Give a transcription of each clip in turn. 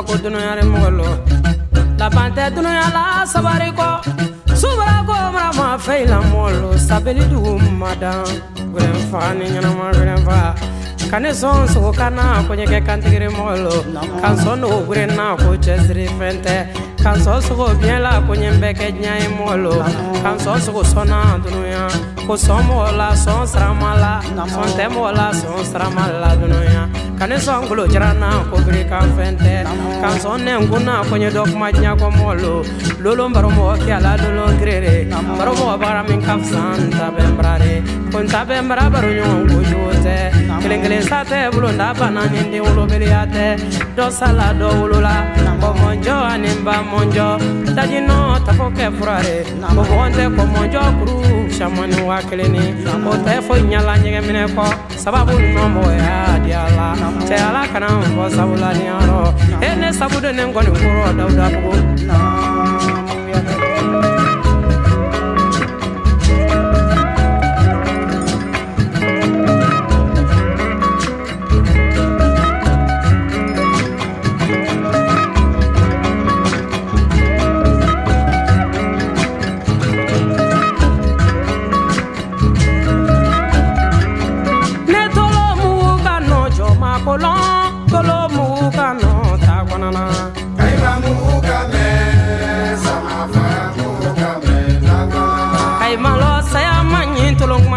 kabako dunuya mɔgɔ lo laban tɛ dunuya la sabari kɔ subara ko marama fɛ la mɔgɔ lo sabali dugu madan gɛrɛnfa ni ɲɛnama gɛrɛnfa ka ne sɔn sogo kana ko ɲɛkɛ kantigiri mɔgɔ lo kan sɔn dogo gurenna ko cɛsiri fɛn tɛ kan sɔn sogo biɲɛ la ko ɲɛ bɛ kɛ diɲɛ ye mɔgɔ lo kan sɔn sogo sɔnna dunuya ko sɔn mɔgɔ la sɔn sarama la sɔn tɛ mɔgɔ la sɔn sarama la dunuya ka ne sɔn ngolo jarana ko biri kan fɛn tɛ kan sɔn ne nkunna ko ɲɛ dɔ kuma diɲɛ kɔ mɔgɔ lo lolo baro mɔgɔ kɛ la lolo girere baro baara min ka fisa n ta ko n ta bɛ bara baro ɲɔgɔn ko jogo tɛ kelen kelen sa tɛ bolo n da bana ni den wolobeliya tɛ dɔ sala dɔ wolola kɔmɔjɔ ani ba mɔnjɔ dajinɔ tafɔ kɛ furare ko tɛ kɔmɔjɔ kuru samani wa kelen ni o tɛ foyi ɲala ɲɛgɛn minɛ kɔ sababu nɔmɔgɔya di ala cɛ ala kana n fɔ sabula niyɔrɔ e ne sabu de ne kɔni kɔrɔ dawuda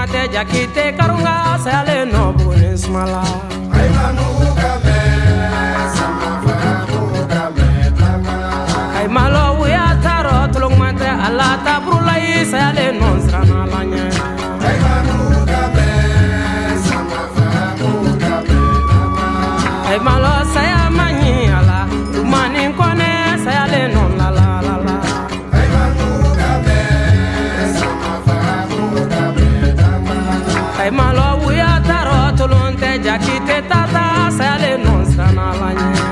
tolon kuma tɛ jakite karunga sayalen nɔ buguni sumala ayi malɔ wuya tarɔ tolon kuma tɛ ala taburula yi sayalen nɔ siranna la ɲɛ ayi malɔ saya ma ɲi ayi malɔ wuya tarɔ tolon tɛ jakite tata sayalen nɔ siranna la ɲɛ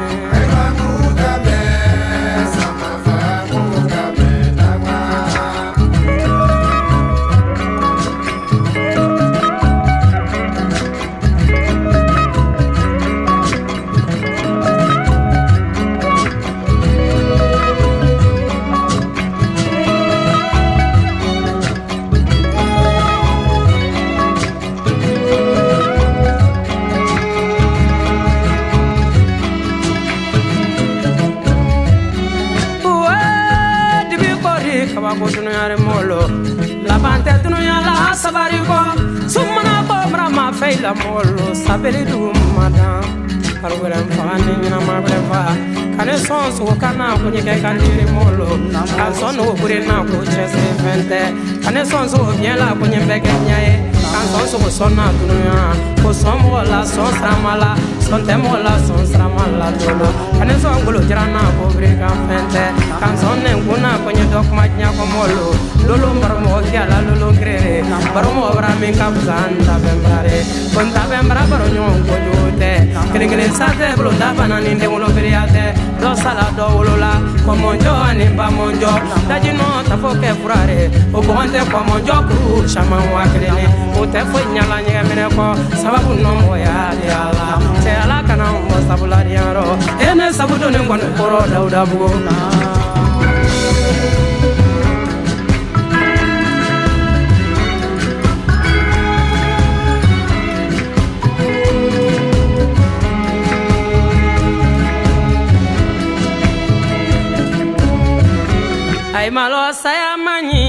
kɔri kabako dunuyari mɔlo laban tɛ dunuya la sabari kɔ sumana ko marama fɛyi la mɔlo sabili dugu madan farigwɛrɛ faga ni ɲɛnama wɛrɛ fa ka ne sɔn sogo kana ko ɲɛkɛ ka diri mɔlo ka sɔn nogo bure na ko cɛsiri fɛn tɛ ka ne sɔn sogo biɲɛ la ko ɲɛ ye ka sɔn sogo dunuya ko sɔn mɔgɔ la sɔn sirama la sɔn tɛ mɔgɔ la sɔn sirama dolo ka ne sɔn ngolo jarana ko biri kan fɛn tɛ ka sɔn ne nkunna ko ɲɛ dɔ kuma diɲɛ kɔ mɔlo lolo baro mɔgɔ kɛ la lolo girere baro mɔgɔ bara min ka fisa n ta bɛn barare ko n ta bɛn bara baro ɲɔgɔn kojugu tɛ kelen kelen sa tɛ bolo da bana ni den wolo biriya tɛ dɔ sala dɔ wolola kɔmɔjɔ ani ba mɔnjɔ dajinɔ tafɔ kɛ furare o bɔgɔn tɛ kɔmɔjɔ kuru caman wa kelen ni o tɛ foyi ɲala ɲɛgɛn minɛ kɔ sababu nɔmɔgɔya de ala. Cɛ ala kana fɔ sabula e ne sabu kɔni kɔrɔ dawuda bugu ɲi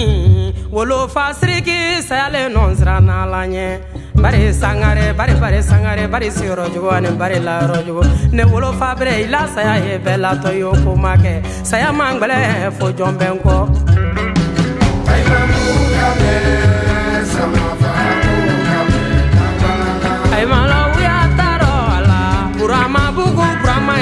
wolofa siriki sayalen nɔ siranna la ɲɛ bari sangare bari bari sangare bari siyɔrɔ jugu ani bari layɔrɔ jugu ne saya ye burama bugu burama